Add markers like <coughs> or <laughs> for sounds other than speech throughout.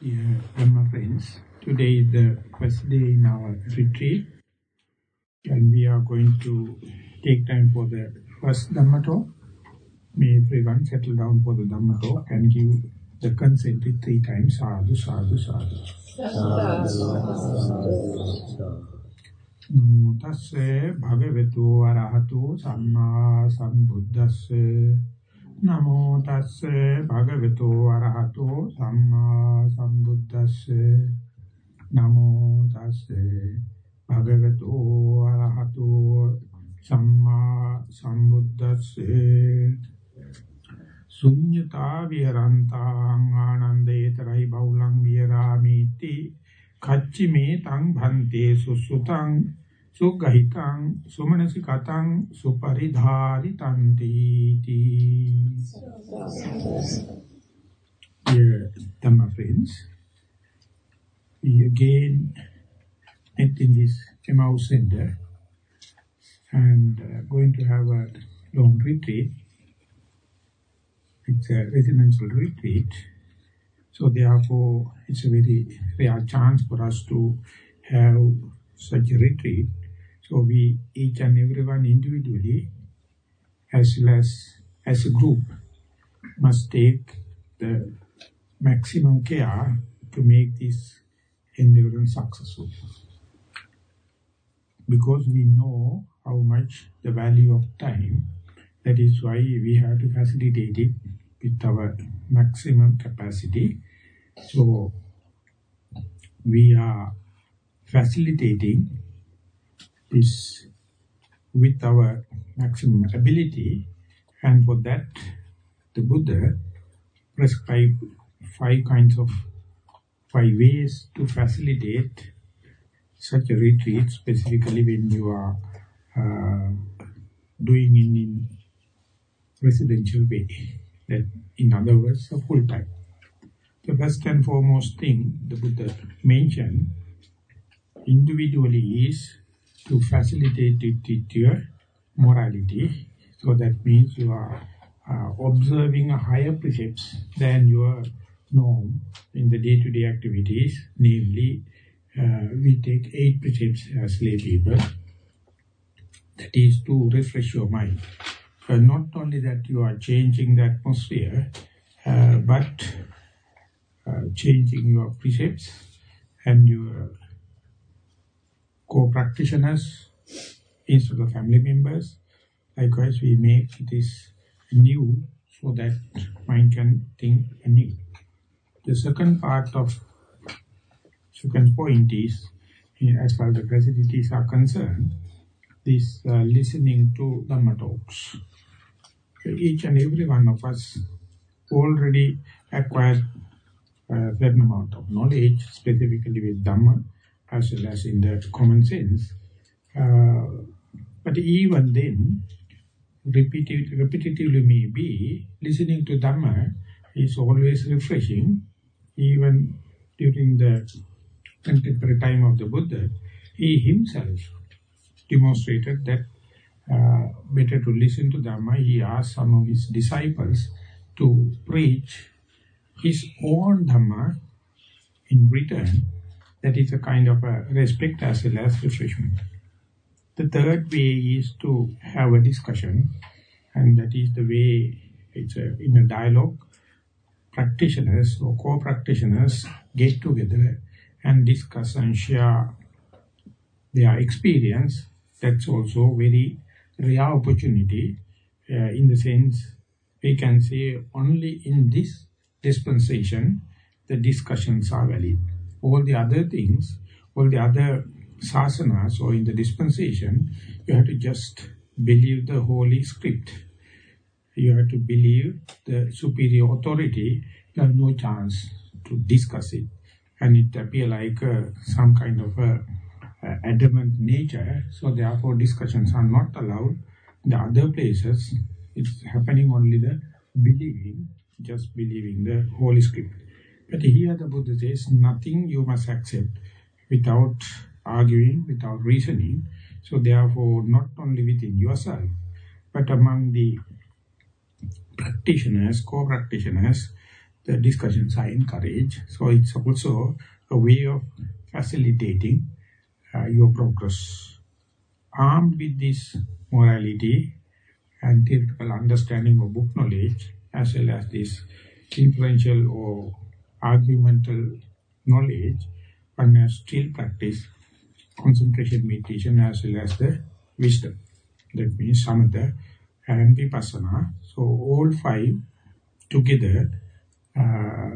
Dear Dhamma friends, today is the first day in our retreat and we are going to take time for the first Dhamma talk. May everyone settle down for the Dhamma talk and give the consent three times, sadhu, sadhu, sadhu. Namo tassa bhagavato arahato samma sambuddhassa නමෝ තස්ස භගවතු අරහතෝ සම්මා සම්බුද්දස්ස. නමෝ තස්ස භගවතු අරහතෝ සම්මා සම්බුද්දස්ස. ශුඤ්ඤතා විහරන්තාං ආනන්දේතරයි බෞලං විහරාමිති. කච්චි මේ තං භන්තේ සුසුතං සුගහිතං සුමනසිකතං සුපරිධාරිතන්ති Dear Dhamma friends, we again met in this Emmaus Center and uh, going to have a long retreat. It's a residential retreat. So therefore, it's a very rare chance for us to have such a retreat. So we, each and everyone individually, as well as, as a group, must take the maximum care to make this endurance successful. Because we know how much the value of time, that is why we have to facilitate it with our maximum capacity. So we are facilitating this with our maximum ability. And for that the Buddha prescribed five kinds of five ways to facilitate such a retreat specifically when you are uh, doing in, in residential way that in other words a full time. The first and foremost thing the Buddha mentioned individually is to facilitate it with your morality. So that means you are uh, observing a higher precepts than your norm in the day-to-day -day activities. Namely, uh, we take eight precepts as lay people. That is to refresh your mind. Uh, not only that you are changing the atmosphere, uh, but uh, changing your precepts and your co-practitioners instead of family members. Likewise, we make this new so that mind can think anew. The second part of second point is, as far as the facilities are concerned, this uh, listening to Dhamma talks. Each and every one of us already acquired a certain amount of knowledge, specifically with Dhamma, as well as in the common sense. Uh, but even then, repetitive, repetitively maybe, listening to Dhamma is always refreshing. Even during the contemporary time of the Buddha, he himself demonstrated that uh, better to listen to Dhamma. He asked some of his disciples to preach his own Dhamma in return that is a kind of a respect as well as refreshment. The third way is to have a discussion and that is the way it's a, in a dialogue practitioners or co-practitioners get together and discuss and share their experience. That's also very rare opportunity uh, in the sense we can say only in this dispensation the discussions are valid all the other things, all the other sasanas or in the dispensation, you have to just believe the holy script. You have to believe the superior authority. You have no chance to discuss it. And it appear like uh, some kind of uh, adamant nature. So therefore discussions are not allowed. The other places, it's happening only the believing, just believing the holy script. But here the Buddha says, nothing you must accept without arguing, without reasoning. So therefore, not only within yourself, but among the practitioners, co-practitioners, the discussions are encouraged. So it's also a way of facilitating uh, your progress. Armed with this morality and theoretical understanding of book knowledge, as well as this influential or argumental knowledge, one has still practice concentration meditation as well as the wisdom. That means samatha and vipassana. So all five together uh,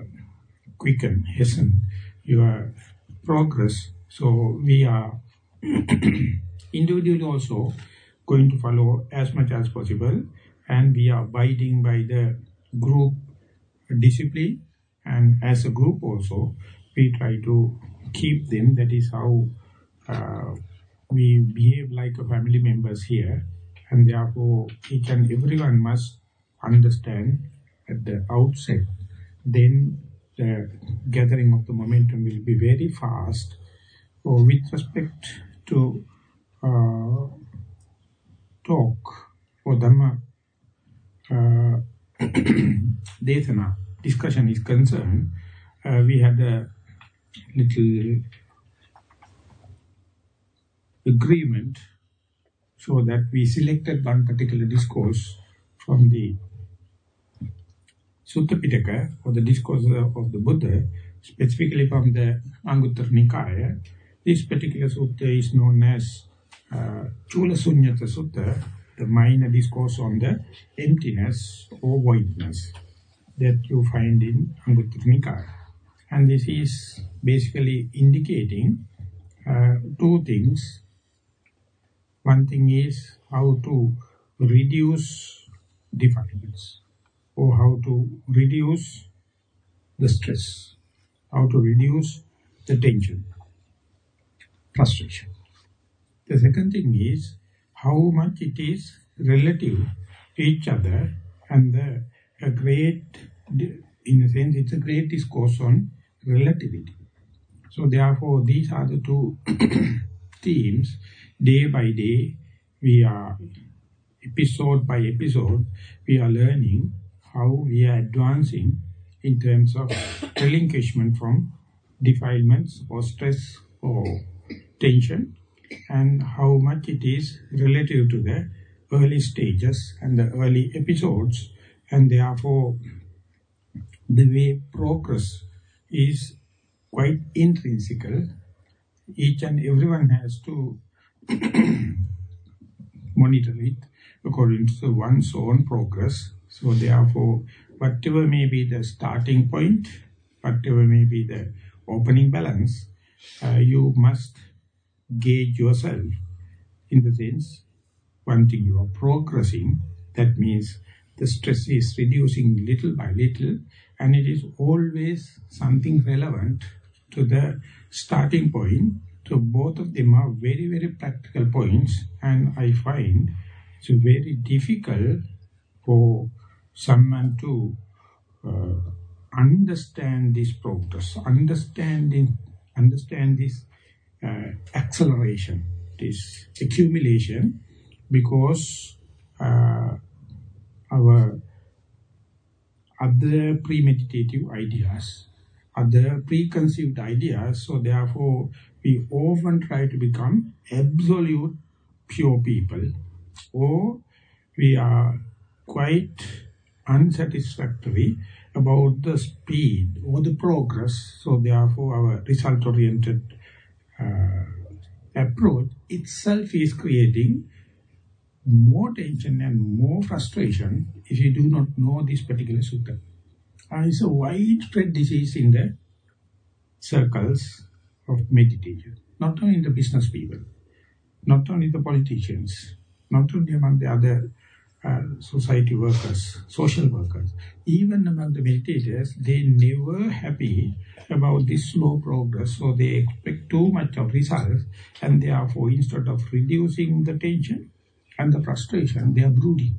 quicken, hasten your progress. So we are <clears throat> individually also going to follow as much as possible and we are abiding by the group discipline and as a group also we try to keep them. That is how uh, we behave like a family members here. And therefore each and everyone must understand at the outset. Then the gathering of the momentum will be very fast. Or with respect to uh, talk or Dhamma uh, <coughs> discussion is concerned, uh, we had a little agreement so that we selected one particular discourse from the Sutta Pitaka or the discourse of the Buddha, specifically from the Anguttara Nikaya. This particular sutta is known as uh, Chula Sunyata Sutta, the minor discourse on the emptiness or voidness that you find in Anguttara Nikaya. And this is basically indicating uh, two things. One thing is how to reduce defilements or how to reduce the stress, how to reduce the tension, frustration. The second thing is how much it is relative to each other and the, a great, in a sense, it's a great discourse on relativity. So therefore, these are the two <coughs> themes. Day by day, we are, episode by episode, we are learning how we are advancing in terms of <coughs> relinquishment from defilements or stress or tension and how much it is relative to the early stages and the early episodes and therefore the way progress is quite intrinsical. Each and everyone has to <clears throat> monitor it according to one's own progress so therefore, whatever may be the starting point, whatever may be the opening balance, uh, you must gauge yourself in the sense, one thing you are progressing, that means the stress is reducing little by little and it is always something relevant to the starting point. So both of them are very, very practical points and I find it's very difficult for someone to uh, understand this progress, understanding, understand this uh, acceleration, this accumulation, because uh, our other premeditative ideas, other preconceived ideas, so therefore we often try to become absolute pure people, or we are quite unsatisfactory about the speed or the progress. So therefore our result-oriented uh, approach itself is creating more tension and more frustration if you do not know this particular sutta. It's a widespread disease in the circles of meditation, not only the business people, not only the politicians, not only among the other uh, society workers, social workers, even among the meditators, they never happy about this slow progress. So they expect too much of results and therefore instead of reducing the tension and the frustration, they are brooding.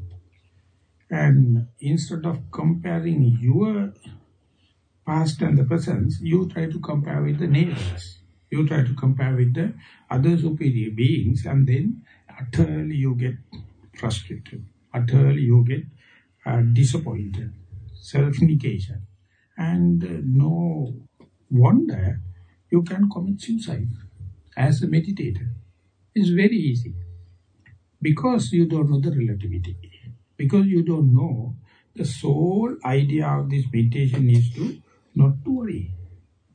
And instead of comparing your past and the present, you try to compare with the neighbors. You try to compare with the other superior beings and then utterly you get frustrated utterly you get uh, disappointed, self-negation. and no wonder you can commit suicide as a meditator. It's very easy. Because you don't know the relativity. Because you don't know the sole idea of this meditation is to not to worry,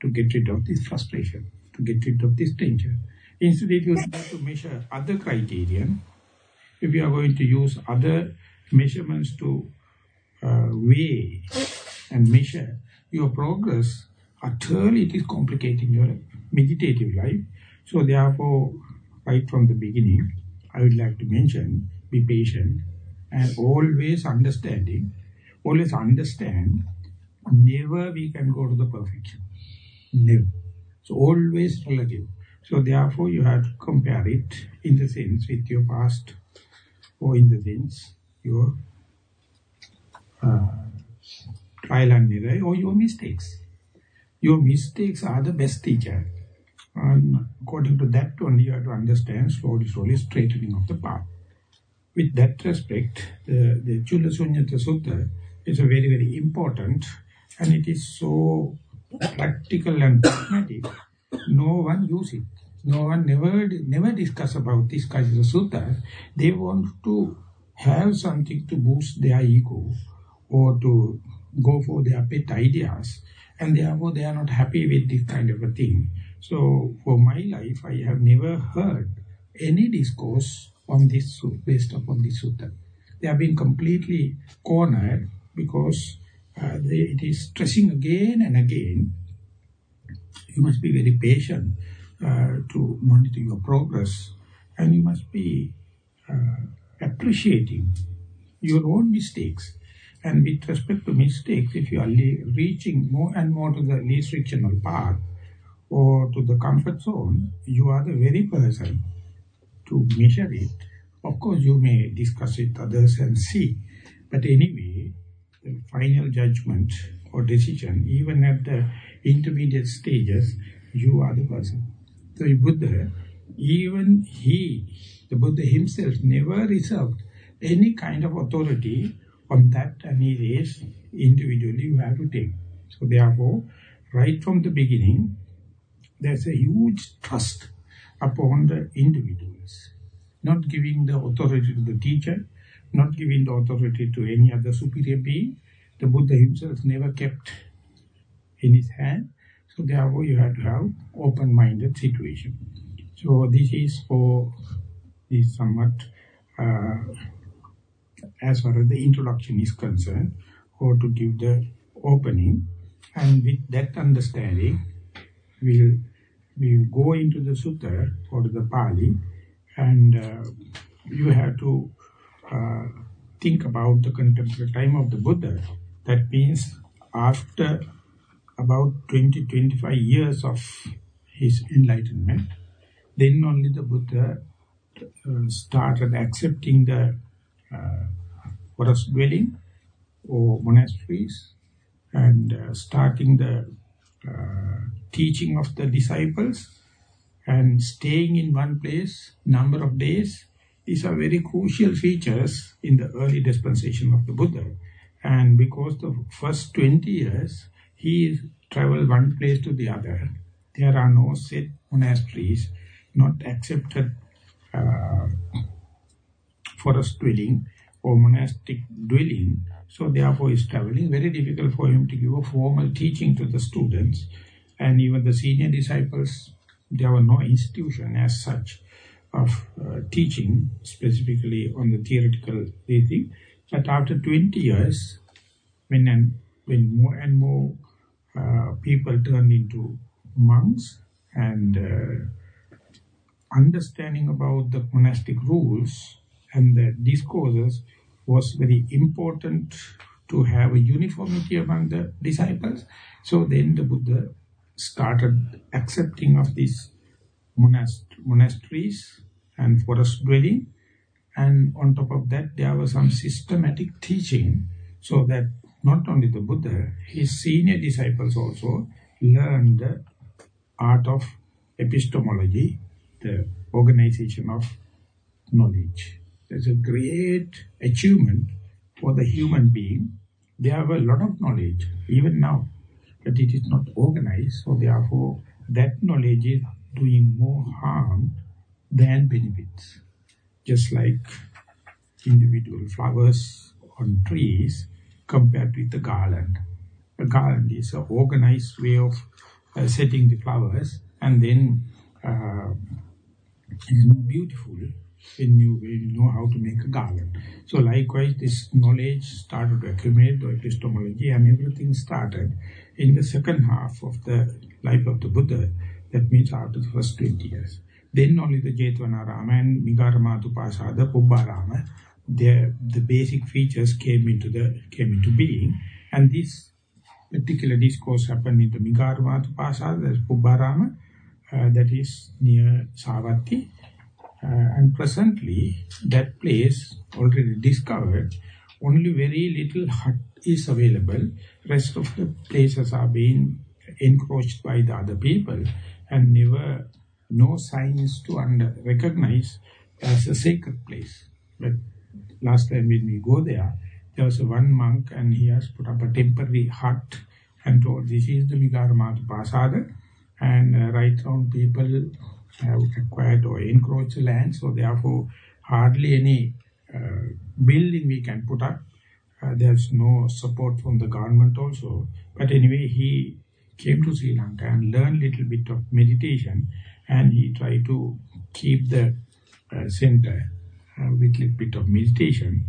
to get rid of this frustration, to get rid of this danger. Instead, if you start to measure other criterion, if you are going to use other measurements to uh, weigh and measure your progress, utterly it is complicating your meditative life. So therefore, right from the beginning, I would like to mention, be patient and always understanding, always understand, never we can go to the perfection. Never. So always relative. So therefore you have to compare it in the sense with your past or in the sense your uh, trial and error or your mistakes. Your mistakes are the best teacher. And according to that only you have to understand slowly, slowly straightening of the path. With that respect, the, the Sutta is a very, very important and it is so practical and pragmatic. No one use it. No one never never discuss about this kind sutta. They want to have something to boost their ego or to go for their pet ideas and therefore they are not happy with this kind of a thing. So for my life, I have never heard any discourse on this based upon this sutta. They have been completely cornered because uh, they, it is stressing again and again. You must be very patient uh, to monitor your progress and you must be uh, appreciating your own mistakes and with respect to mistakes, if you are reaching more and more to the least frictional path or to the comfort zone, you are the very person to measure it. Of course, you may discuss with others and see. But anyway, the final judgment or decision, even at the intermediate stages, you are the person. So Buddha, even he, the Buddha himself, never reserved any kind of authority on that and he is individually you have to take. So therefore, right from the beginning, there's a huge trust upon the individuals. Not giving the authority to the teacher, not giving the authority to any other superior being. The Buddha himself never kept in his hand. So therefore you have to have open-minded situation. So this is for this somewhat uh, as far as the introduction is concerned, or to give the opening. And with that understanding, we'll, we'll go into the sutta or the Pali, and uh, you have to uh, think about the contemporary time of the Buddha. That means after about 20-25 years of his enlightenment, then only the Buddha uh, started accepting the uh, forest dwelling or monasteries and uh, starting the uh, teaching of the disciples and staying in one place number of days these are very crucial features in the early dispensation of the Buddha and because the first 20 years he traveled one place to the other there are no set monasteries not accepted uh, forest dwelling or monastic dwelling. So therefore is traveling. Very difficult for him to give a formal teaching to the students. And even the senior disciples, there were no institution as such of uh, teaching specifically on the theoretical thing. But after 20 years, when and when more and more uh, people turned into monks and uh, understanding about the monastic rules and the discourses was very important to have a uniformity among the disciples. So then the Buddha started accepting of these monast monasteries and forest dwelling. And on top of that, there was some systematic teaching so that not only the Buddha, his senior disciples also learned the art of epistemology, the organization of knowledge. There's a great achievement for the human being. They have a lot of knowledge, even now. but it is not organized. So therefore, that knowledge is doing more harm than benefits. Just like individual flowers on trees compared with the garland. A garland is an organized way of uh, setting the flowers and then uh, it's more beautiful when you, when you know how to make a garland. So likewise, this knowledge started to accumulate, the epistemology and everything started in the second half of the life of the Buddha, that means after the first 20 years. Then only the Jetvanarama and Migaramatu Pubbarama, the, the basic features came into the came into being. And this particular discourse happened in the Migaramatu Pasada, that's Pubbarama, uh, that is near Savatthi. Uh, and presently, that place already discovered, only very little hut is available. Rest of the places are being encroached by the other people and never no signs to under, recognize as a sacred place. But last time when we go there, there was one monk and he has put up a temporary hut and told this is the Migaramatu Pasada and uh, right round people have acquired or encroached land so therefore hardly any uh, building we can put up. Uh, there's no support from the government also. But anyway, he came to Sri Lanka and learned little bit of meditation and he tried to keep the uh, center uh, with little bit of meditation.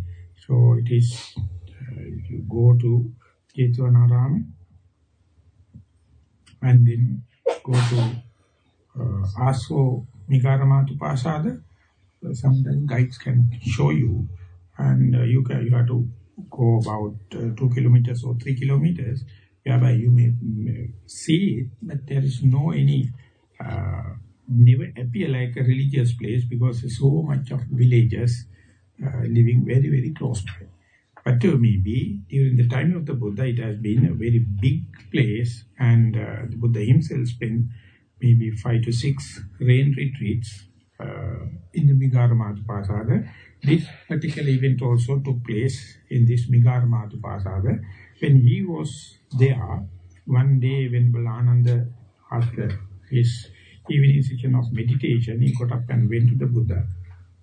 So it is, uh, if you go to Jetvanarama and then go to Aso Migaramatu Pasada, uh, sometimes guides can show you. And uh, you, can, you have to go about uh, two kilometers or three kilometers whereby you may, may see it, but there is no any uh, never appear like a religious place because so much of villagers uh, living very, very close to it. But uh, maybe during the time of the Buddha, it has been a very big place and uh, the Buddha himself spent maybe five to six rain retreats uh, in the Migaramatu Pasada. This particular event also took place in this Migaramatu Pasada. When he was there, one day when Balananda, after his evening session of meditation, he got up and went to the Buddha,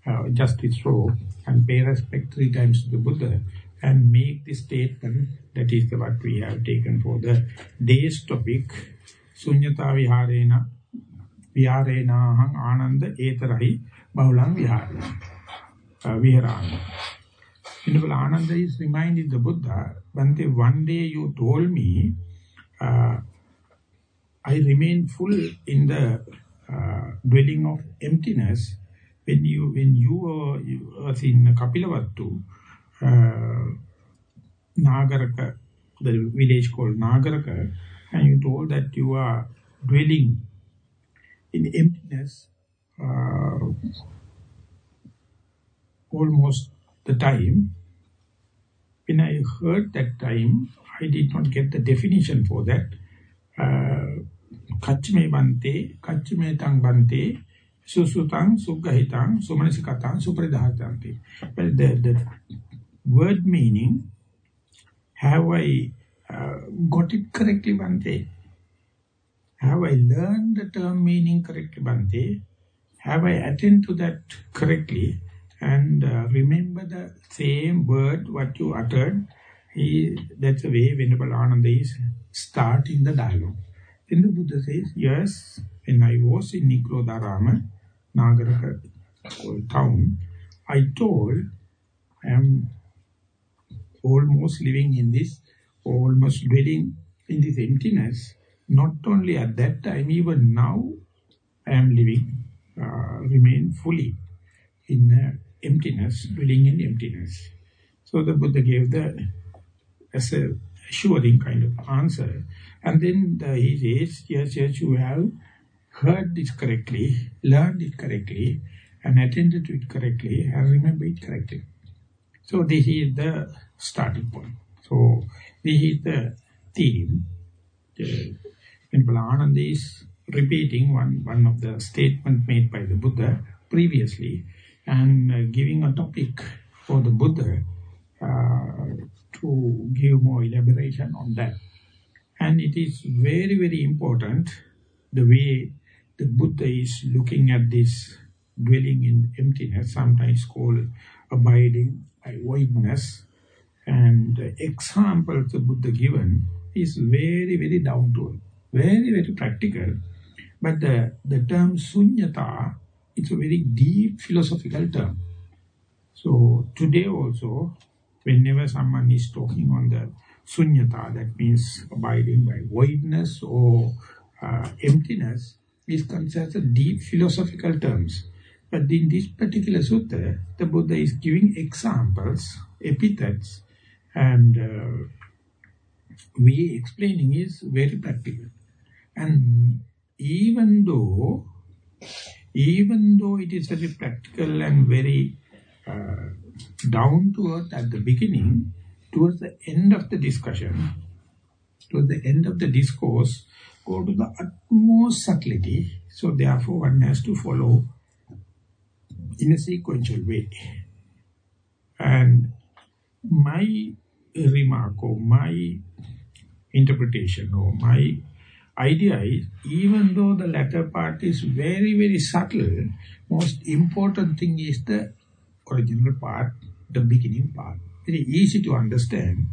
uh, just his robe, and pay respect three times to the Buddha, and make the statement, that is what we have taken for the day's topic, Sunyata Viharena, Viharenahang Ananda Etarahi Bahulang Vihara, uh, Viharana. Venerable Ananda is reminding the Buddha, Bante, one day you told me, uh, I remain full in the uh, dwelling of emptiness when you when you were, you were in Kapilavattu, uh, Nagaraka, the village called Nagaraka, and you told that you are dwelling in emptiness uh, almost the time. When I heard that time, I did not get the definition for that. Uh, Kachme bante, kachme tang bante, susutang, sugahitang, sumanisakatang, supradhatante. Well, the, the word meaning, have I uh, got it correctly, Bante? Have I learned the term meaning correctly, Bante? Have I attended to that correctly? And uh, remember the same word what you uttered. He, that's the way Venerable Ananda is starting the dialogue. Then the Buddha says, yes, when I was in Nigrodharama, Nagaraka town, I told I am almost living in this, almost dwelling in this emptiness. Not only at that time, even now, I am living, uh, remain fully in uh, emptiness, dwelling in emptiness. So the Buddha gave the as a assuring kind of answer. And then the, he says, yes, yes, you have heard this correctly, learned it correctly, and attended to it correctly, and remember it correctly. So this is the starting point. So this is the theme. The, Balananda is repeating one, one of the statement made by the Buddha previously, and uh, giving a topic for the Buddha uh, to give more elaboration on that. And it is very, very important the way the Buddha is looking at this dwelling in emptiness, sometimes called abiding voidness. And the example the Buddha given is very, very down to earth, very, very practical. But the, the term sunyata, it's a very deep philosophical term. So today also, whenever someone is talking on the sunyata, that means abiding by voidness or uh, emptiness, is considered a deep philosophical terms. But in this particular sutta, the Buddha is giving examples, epithets, and uh, we explaining is very practical. And even though, even though it is very practical and very uh, down to earth at the beginning, towards the end of the discussion, towards the end of the discourse, go to the utmost subtlety. So therefore one has to follow in a sequential way. And my remark or my interpretation or my idea is, even though the latter part is very, very subtle, most important thing is the original part, the beginning part. Very easy to understand.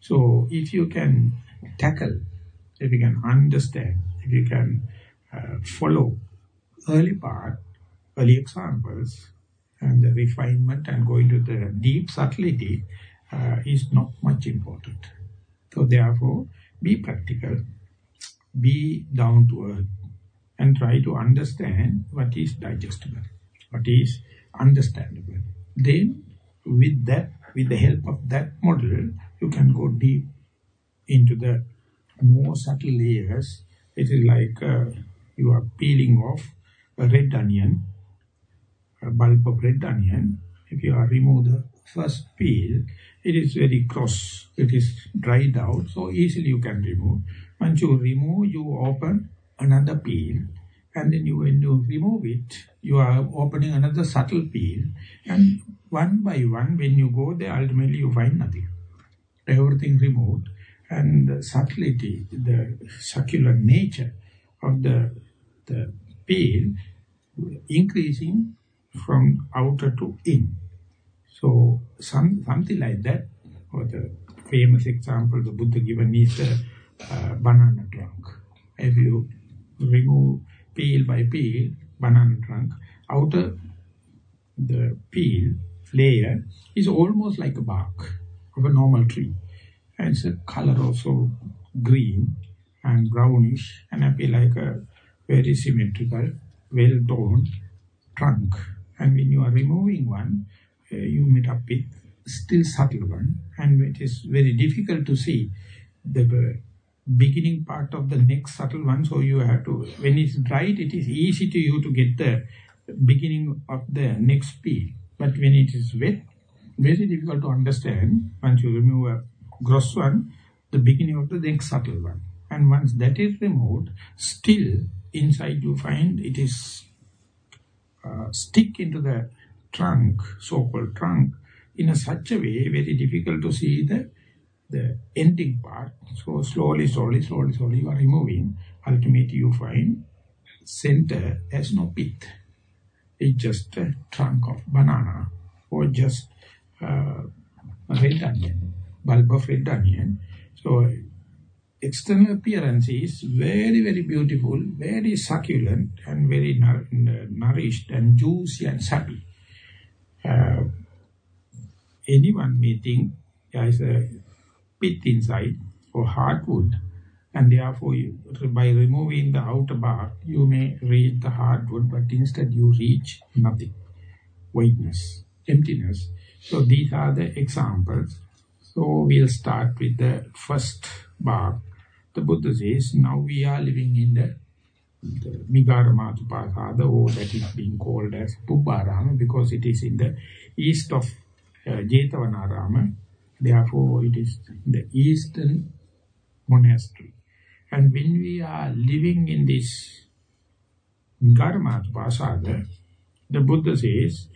So if you can tackle, if you can understand, if you can uh, follow early part, early examples, and the refinement and going to the deep subtlety uh, is not much important. So therefore, be practical, be down to earth, and try to understand what is digestible, what is understandable. Then, with that, with the help of that model, you can go deep into the more subtle layers. It is like uh, you are peeling off a red onion, a bulb of red onion. If you are remove the first peel, it is very gross, it is dried out, so easily you can remove. Once you remove, you open another peel, and then you, when you remove it, you are opening another subtle peel, and one by one, when you go there, ultimately you find nothing. Everything removed, and the subtlety, the circular nature of the, the peel increasing from outer to in. So some something like that, or the famous example the Buddha given is the uh, banana trunk. If you remove peel by peel, banana trunk, outer the peel layer is almost like a bark of a normal tree. And a color also green and brownish and appear like a very symmetrical, well-toned trunk. And when you are removing one, you meet up with still subtle one and it is very difficult to see the beginning part of the next subtle one. So you have to when it's dried it is easy to you to get the beginning of the next peel but when it is wet very difficult to understand. Once you remove a gross one the beginning of the next subtle one. And once that is removed still inside you find it is uh, stick into the trunk, so-called trunk, in a such a way, very difficult to see the, the ending part. So slowly, slowly, slowly, slowly you are removing. Ultimately you find center has no pith. It's just a trunk of banana or just uh, red onion, bulb of red onion. So external appearance is very, very beautiful, very succulent and very nourished and juicy and sappy uh, anyone may think there is a pit inside or hardwood and therefore you, by removing the outer bark you may reach the hardwood but instead you reach nothing. Whiteness emptiness. So these are the examples. So we'll start with the first bark the buddha says now we are living in the the Migaramatupada, or that is being called as Pubbarama, because it is in the east of uh, Jetavanarama. Therefore, it is the eastern monastery. And when we are living in this Migaramatupada, the Buddha says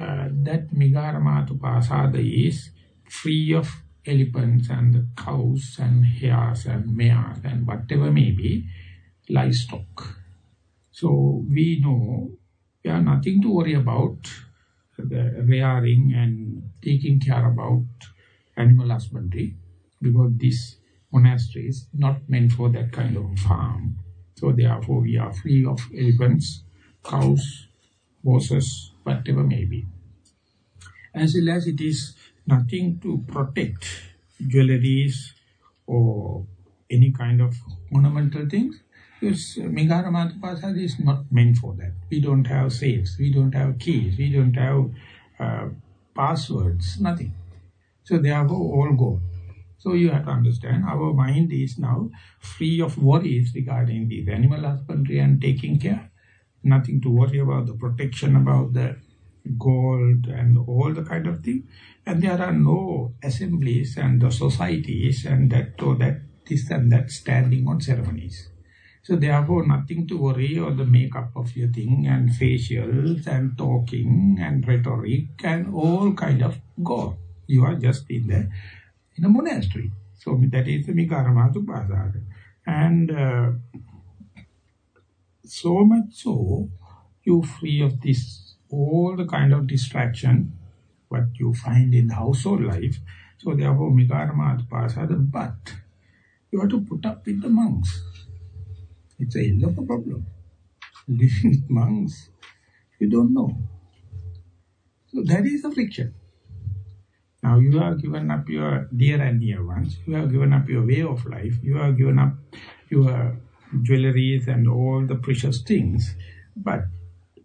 uh, that Migaramatupada is free of elephants and the cows and hares and mares and whatever may be, livestock. So we know we have nothing to worry about the rearing and taking care about animal husbandry because this monastery is not meant for that kind of farm. So therefore we are free of elephants, cows, horses, whatever may be. As well as it is nothing to protect jewelries or any kind of ornamental things, because Migaramatu Pasada is not meant for that. We don't have safes, we don't have keys, we don't have uh, passwords, nothing. So therefore all go. So you have to understand our mind is now free of worries regarding the animal husbandry and taking care. Nothing to worry about the protection about the gold and all the kind of thing. And there are no assemblies and the societies and that or that, this and that standing on ceremonies. So therefore nothing to worry or the makeup of your thing and facials and talking and rhetoric and all kind of go. You are just in the in a monastery. So that is the Mikaramatu And uh, so much so, you free of this, all the kind of distraction what you find in the household life. So therefore Mikaramatu but you have to put up with the monks. It's a hell of a problem. Living with monks, you don't know. So that is the friction. Now you have given up your dear and dear ones, you have given up your way of life, you have given up your jewelries and all the precious things, but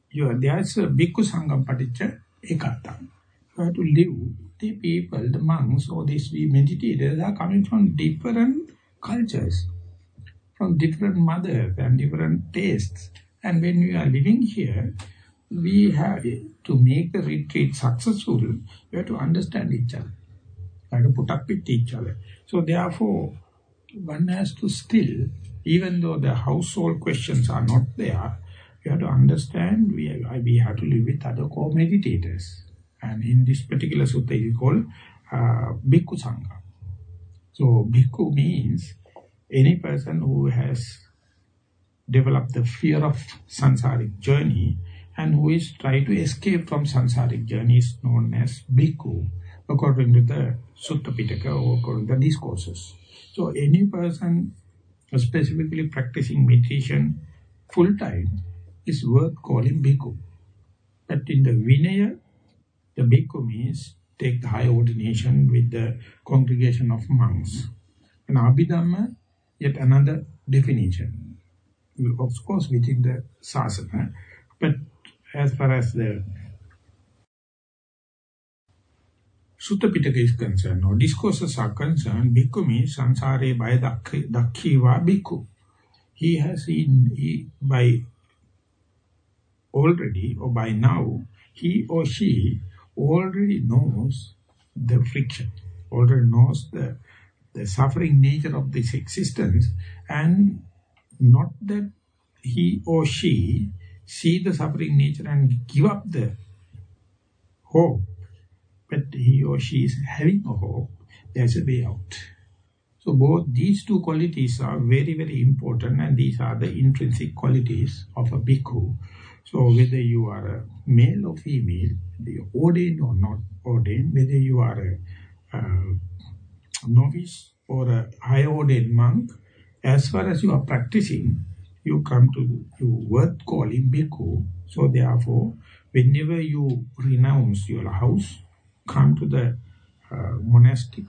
you are, there's a bhikkhu sangam paticca ekatam. You have to live, the people, the monks, or these meditators are coming from different cultures from different mothers and different tastes. And when we are living here, we have to make the retreat successful, we have to understand each other. We have to put up with each other. So therefore, one has to still, even though the household questions are not there, we have to understand we have, we have to live with other co-meditators. And in this particular sutta is called uh, Bhikkhu Sangha. So Bhikkhu means any person who has developed the fear of samsaric journey and who is trying to escape from samsaric journey is known as bhikkhu according to the Sutta Pitaka or according to the discourses. So any person specifically practicing meditation full time is worth calling bhikkhu. But in the Vinaya, the bhikkhu means take the high ordination with the congregation of monks. And Abhidhamma yet another definition. Of course, within the sasana, but as far as the Sutta Pitaka is concerned, or discourses are concerned, bhikkhu means sansare by dakhiva bhikkhu. He has seen, he, by already or by now, he or she already knows the friction, already knows the the suffering nature of this existence and not that he or she see the suffering nature and give up the hope, but he or she is having a hope, there's a way out. So both these two qualities are very, very important and these are the intrinsic qualities of a bhikkhu. So whether you are a male or female, ordained or not ordained, whether you are a uh, novice or a high ordained monk, as far as you are practicing, you come to you worth calling bhikkhu. So therefore, whenever you renounce your house, come to the uh, monastic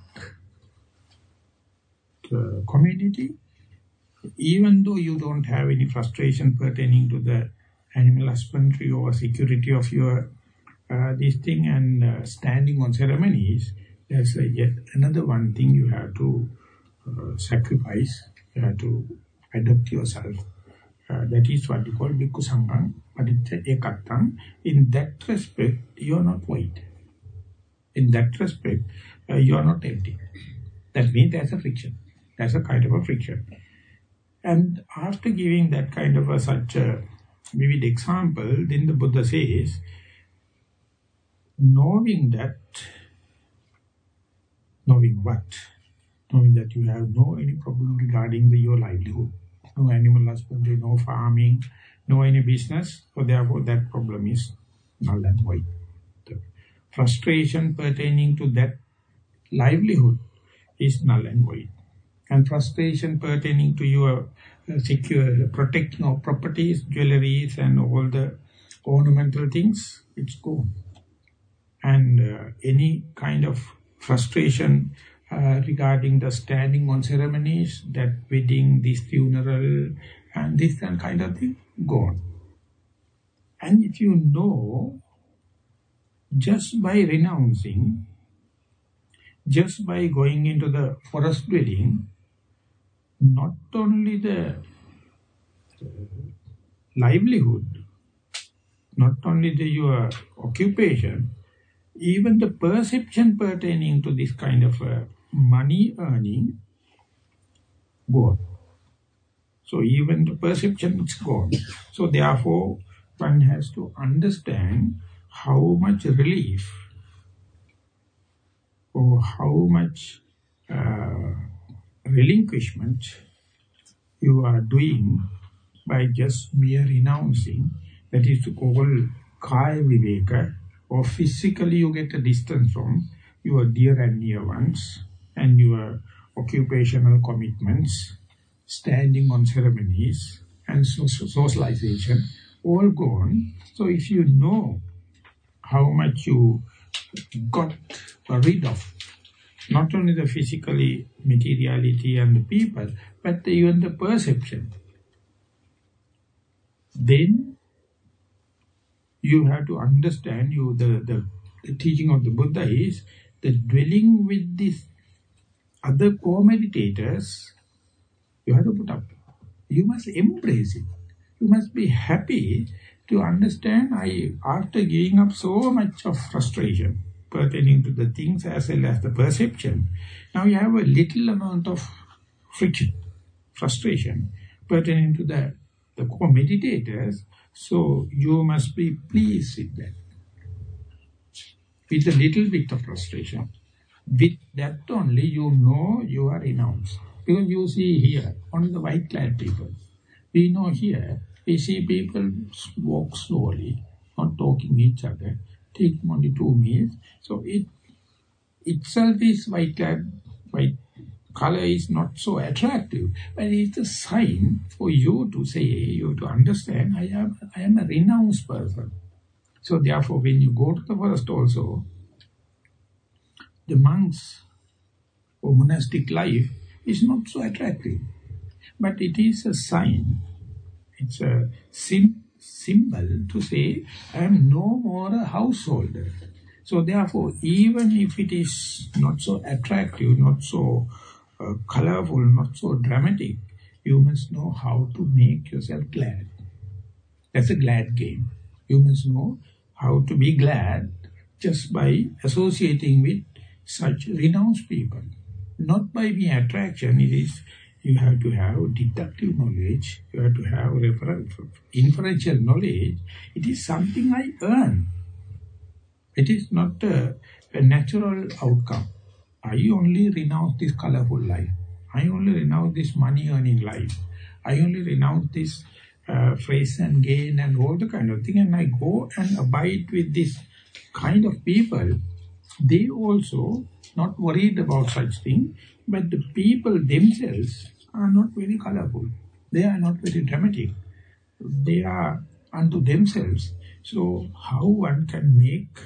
uh, community, even though you don't have any frustration pertaining to the animal husbandry or security of your uh, this thing and uh, standing on ceremonies, there's a yet another one thing you have to uh, sacrifice, you have to adopt yourself. Uh, that is what you call Bhikkhu Sangham, Padicca Ekattam. In that respect, you are not void. In that respect, uh, you are not empty. That means there's a friction. There's a kind of a friction. And after giving that kind of a such a vivid example, then the Buddha says, knowing that Knowing what? Knowing that you have no any problem regarding the, your livelihood. No animal husbandry, no farming, no any business. So therefore that problem is null and void. The frustration pertaining to that livelihood is null and void. And frustration pertaining to your uh, secure, protecting of properties, jewelries and all the ornamental things, it's gone. And uh, any kind of frustration uh, regarding the standing on ceremonies, that wedding, this funeral, and this and kind of thing, gone. And if you know, just by renouncing, just by going into the forest dwelling, not only the livelihood, not only the your occupation, even the perception pertaining to this kind of uh, money earning, gone. So even the perception is gone. So therefore, one has to understand how much relief or how much uh, relinquishment you are doing by just mere renouncing, that is called call kaya viveka, or physically you get a distance from your dear and near ones, and your occupational commitments, standing on ceremonies, and socialization, all gone. So if you know how much you got rid of not only the physically materiality and the people, but even the perception. Then you have to understand you the, the, the teaching of the Buddha is the dwelling with these other co-meditators, you have to put up. You must embrace it. You must be happy to understand I after giving up so much of frustration, pertaining to the things as well as the perception. Now you have a little amount of friction, frustration pertaining to the, the core meditators. So you must be pleased with that. With a little bit of frustration. With that only you know you are renounced. Because you see here, only the white-clad people. We know here, we see people walk slowly, not talking each other take only two meals. So it itself is white, clad, white color is not so attractive, but it's a sign for you to say, you to understand, I am, I am a renounced person. So therefore, when you go to the forest also, the monks or monastic life is not so attractive. But it is a sign, it's a sim symbol to say, I am no more a householder. So therefore, even if it is not so attractive, not so colorful, not so dramatic, you must know how to make yourself glad. That's a glad game. You must know how to be glad just by associating with such renounced people. Not by mere attraction, it is you have to have deductive knowledge, you have to have inferential knowledge. It is something I earn. It is not a, a natural outcome. I only renounce this colorful life. I only renounce this money-earning life. I only renounce this uh, phrase and gain and all the kind of thing. And I go and abide with this kind of people. They also not worried about such thing, but the people themselves are not very colorful. They are not very dramatic. They are unto themselves. So how one can make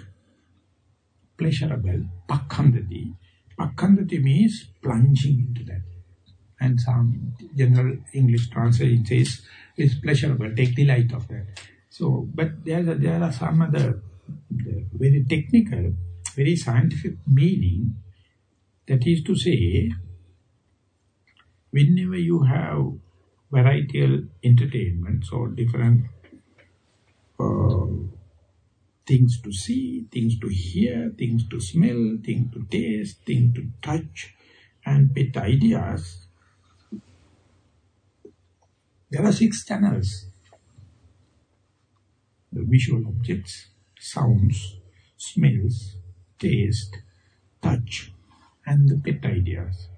pleasurable, pakkhandati. Pakkhandati means plunging into that. And some general English translation says is pleasurable, take delight of that. So, but there are, there are some other very technical, very scientific meaning that is to say whenever you have varietal entertainments or different uh, things to see, things to hear, things to smell, things to taste, things to touch, and pet ideas, there are six channels. The visual objects, sounds, smells, taste, touch, and the pet ideas.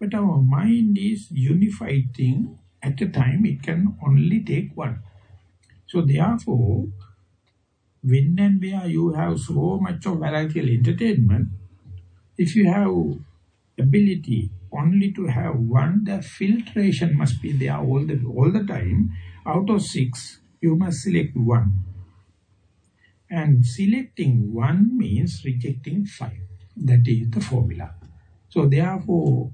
But our mind is unified thing. At a time, it can only take one. So therefore, when and where you have so much of varietal entertainment, if you have ability only to have one, the filtration must be there all the, all the time. Out of six, you must select one. And selecting one means rejecting five. That is the formula. So therefore,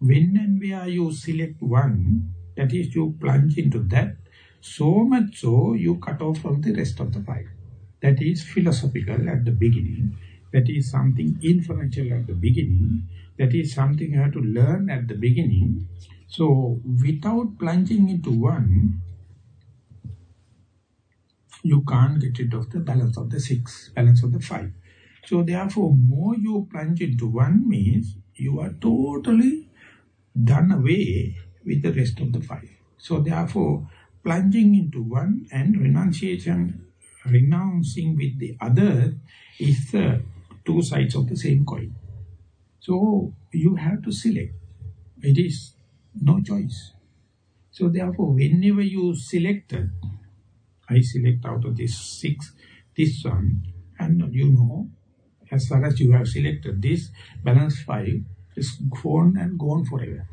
when and where you select one, that is you plunge into that, so much so you cut off from the rest of the five. That is philosophical at the beginning. That is something inferential at the beginning. That is something you have to learn at the beginning. So without plunging into one, you can't get rid of the balance of the six, balance of the five. So therefore, more you plunge into one means you are totally done away with the rest of the five. So therefore, plunging into one and renunciation, renouncing with the other is the two sides of the same coin. So you have to select. It is no choice. So therefore, whenever you selected, I select out of this six, this one, and you know, as far as you have selected this, balance five is gone and gone forever.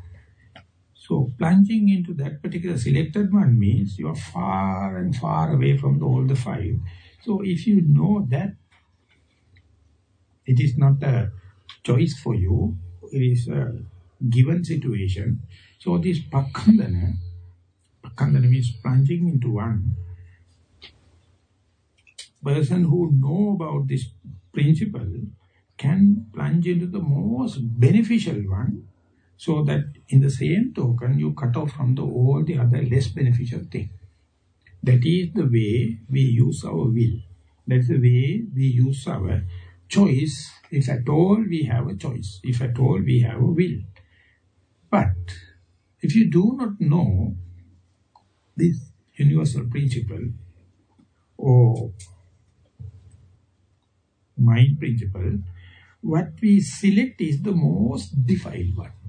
So plunging into that particular selected one means you are far and far away from the, all the five. So if you know that it is not a choice for you, it is a given situation. So this pakandana, pakandana means plunging into one, person who know about this principle can plunge into the most beneficial one so that in the same token you cut off from the all the other less beneficial thing. That is the way we use our will. That's the way we use our choice, if at all we have a choice, if at all we have a will. But if you do not know this universal principle or mind principle, what we select is the most defiled one.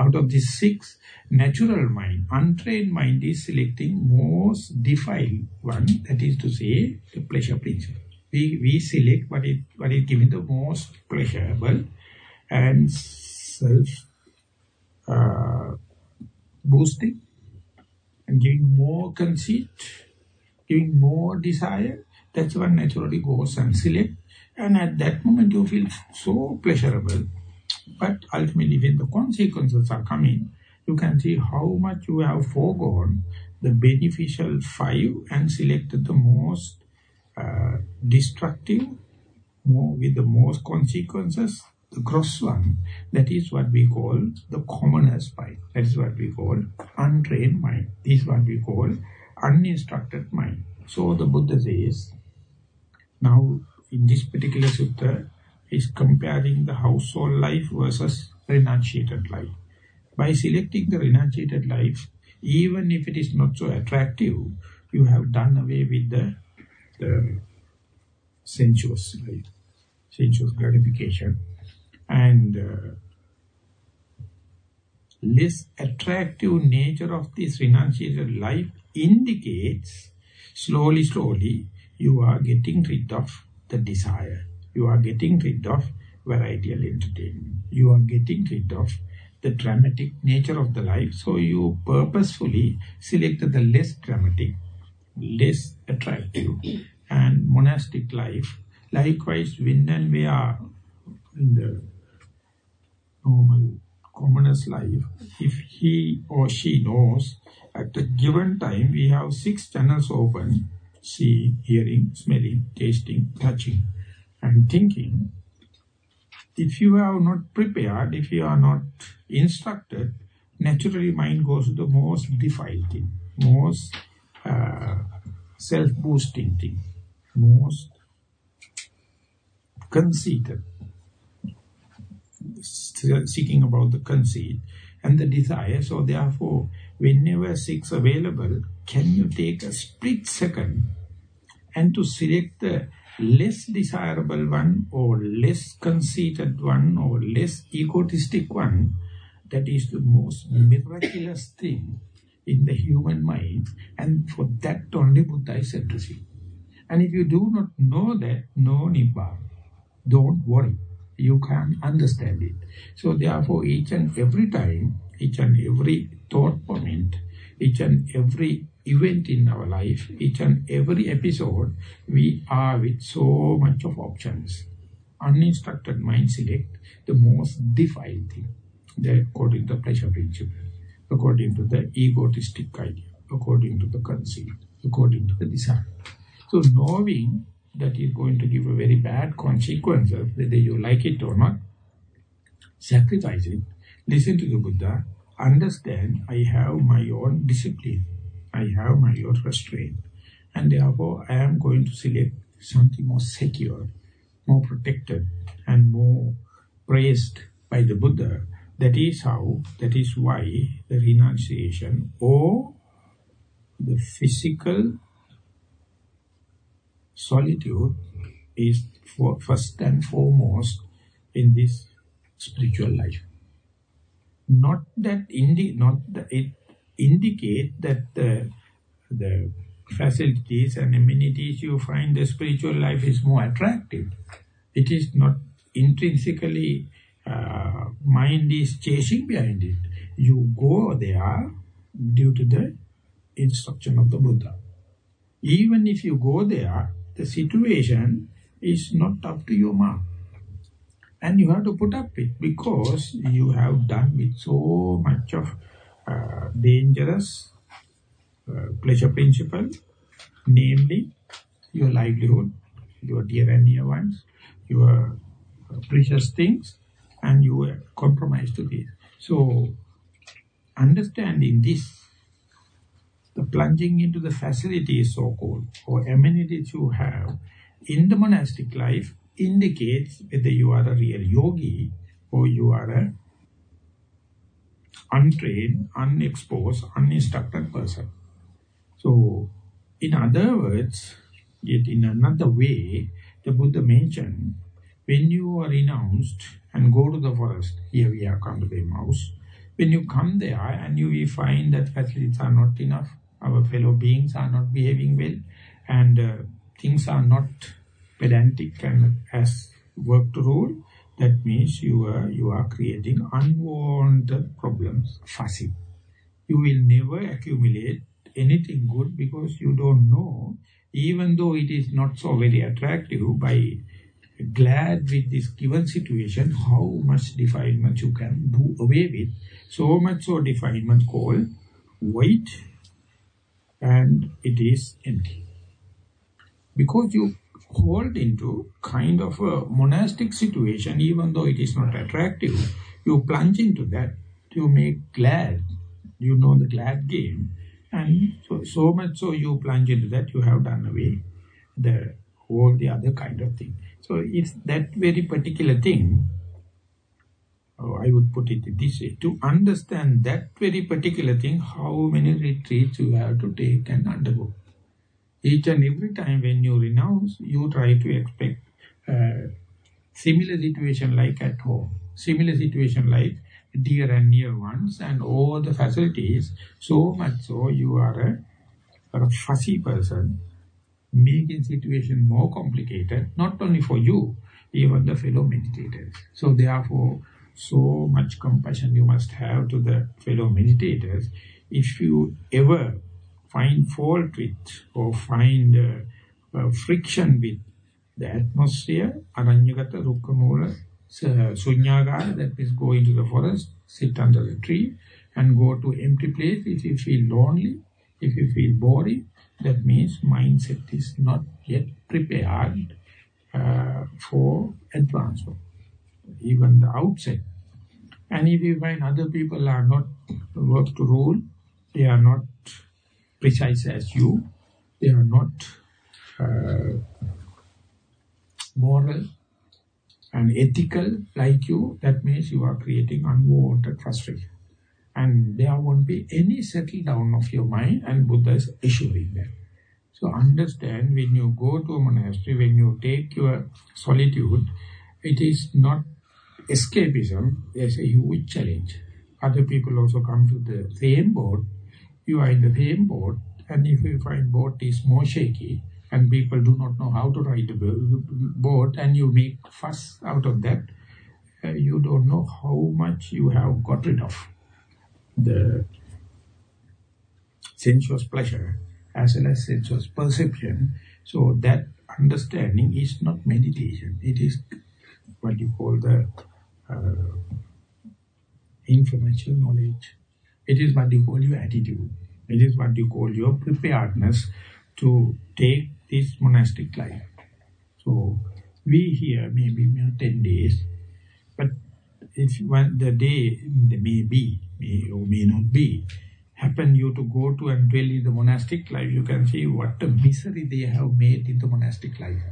Out of these six, natural mind, untrained mind is selecting most defiled one, that is to say, the pleasure principle. We, we select what is, what is giving the most pleasurable and self uh, boosting and giving more conceit, giving more desire, that's one naturally goes and select and at that moment you feel so pleasurable. But ultimately when the consequences are coming, you can see how much you have foregone the beneficial five and selected the most uh, destructive, more with the most consequences, the gross one. That is what we call the commoner's mind. That is what we call untrained mind. This is what we call uninstructed mind. So the Buddha says, now in this particular sutta is comparing the household life versus renunciated life. By selecting the renunciated life, even if it is not so attractive, you have done away with the, the sensuous life, sensuous gratification. And uh, less attractive nature of this renunciated life indicates slowly, slowly, you are getting rid of the desire. You are getting rid of varietal entertainment. You are getting rid of the dramatic nature of the life. So you purposefully selected the less dramatic, less attractive and monastic life. Likewise, when and we are in the normal commoner's life, if he or she knows at a given time we have six channels open, see, hearing, smelling, tasting, touching, and thinking, if you are not prepared, if you are not instructed, naturally mind goes to the most defiled thing, most uh, self-boosting thing, most conceited, seeking about the conceit and the desire. So therefore, whenever six available, can you take a split second and to select the less desirable one or less conceited one or less egotistic one, that is the most miraculous thing in the human mind. And for that only Buddha is addressing. And if you do not know that, no Nibbana. Don't worry. You can understand it. So therefore, each and every time, each and every thought moment, each and every event in our life, each and every episode, we are with so much of options. Uninstructed mind select the most defiled thing, the, according to the pleasure principle, according to the egotistic idea, according to the conceit, according to the desire. So knowing that is going to give a very bad consequences, whether you like it or not, sacrifice it, listen to the Buddha, understand I have my own discipline, I have my own restraint, and therefore I am going to select something more secure, more protected, and more praised by the Buddha. That is how, that is why the renunciation or the physical solitude is for first and foremost in this spiritual life. Not that indi not that it indicate that the, the facilities and amenities you find the spiritual life is more attractive. It is not intrinsically uh, mind is chasing behind it. You go there due to the instruction of the Buddha. Even if you go there, the situation is not up to your mark. And you have to put up it because you have done with so much of uh, dangerous uh, pleasure principle, namely your livelihood, your dear and near ones, your uh, precious things, and you are compromised to this. So, understanding this the plunging into the facilities, so-called, or amenities you have in the monastic life indicates whether you are a real yogi or you are a untrained, unexposed, uninstructed person. So, in other words, yet in another way, the Buddha mentioned, when you are renounced and go to the forest, here we have come to the mouse, when you come there and you find that facilities are not enough, our fellow beings are not behaving well and uh, things are not pedantic and as work to rule, that means you are, you are creating unwanted problems, fussy. You will never accumulate anything good because you don't know, even though it is not so very attractive, by glad with this given situation, how much defilement you can do away with. So much so defilement called weight and it is empty. Because you hold into kind of a monastic situation, even though it is not attractive, you plunge into that, you make glad, you know the glad game, and so, so much so you plunge into that, you have done away the all the other kind of thing. So it's that very particular thing oh, I would put it this way, to understand that very particular thing, how many retreats you have to take and undergo. Each and every time when you renounce, you try to expect uh, similar situation like at home, similar situation like dear and near ones and all the facilities, so much so you are a, a fussy person, making situation more complicated, not only for you, even the fellow meditators. So therefore, so much compassion you must have to the fellow meditators. If you ever find fault with or find uh, uh, friction with the atmosphere, aranyagata, rukkamula, sunyagara, that is go into the forest, sit under the tree and go to empty place. If you feel lonely, if you feel boring, that means mindset is not yet prepared uh, for advancement even the outset. And if you find other people are not work to rule, they are not precise as you, they are not uh, moral and ethical like you, that means you are creating unwanted frustration. And there won't be any settle down of your mind and Buddha is assuring that. So understand when you go to a monastery, when you take your solitude, it is not escapism, there's a huge challenge. Other people also come to the same boat, you are in the same boat, and if you find boat is more shaky, and people do not know how to ride a boat, and you make fuss out of that, uh, you don't know how much you have got rid of the sensuous pleasure as well as sensuous perception. So that understanding is not meditation. It is what you call the uh, knowledge. It is what you call your attitude. It is what you call your preparedness to take this monastic life. So we here maybe 10 days, but if one, the day may be, may or may not be, happen you to go to and dwell in the monastic life, you can see what a misery they have made in the monastic life.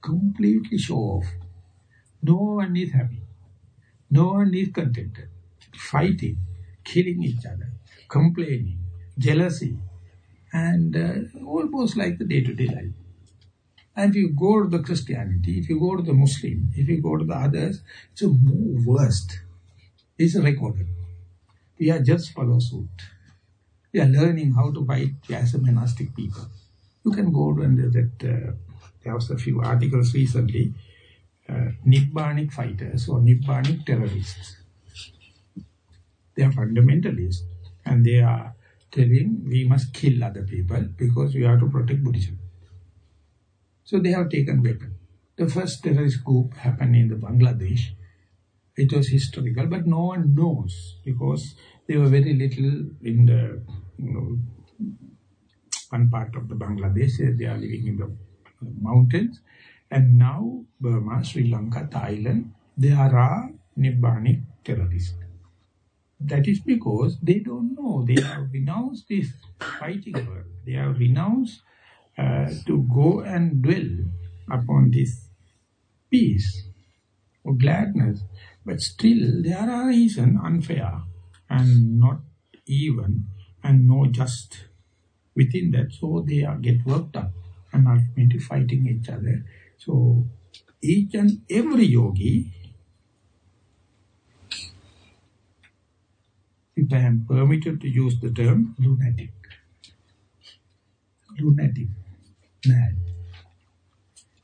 Completely show off. No one is happy. No one is contented. Fighting, killing each other, complaining, jealousy, and uh, almost like the day-to-day -day life. And if you go to the Christianity, if you go to the Muslim, if you go to the others, it's a worst. It's recorded. We are just follow suit. We are learning how to fight as a monastic people. You can go to and that uh, there was a few articles recently, uh, Nibbanic fighters or Nibbanic terrorists. They are fundamentalists and they are telling we must kill other people because we have to protect Buddhism. So they have taken weapon. The first terrorist group happened in the Bangladesh. It was historical, but no one knows because they were very little in the you know, one part of the Bangladesh. They are living in the mountains. And now Burma, Sri Lanka, Thailand, there are Nibbanic terrorists. That is because they don't know. They have renounced this fighting world. They have renounced uh, to go and dwell upon this peace or gladness. But still there are reasons unfair and not even and no just within that. So they are get worked up and ultimately fighting each other. So each and every yogi, if I am permitted to use the term lunatic, lunatic, mad.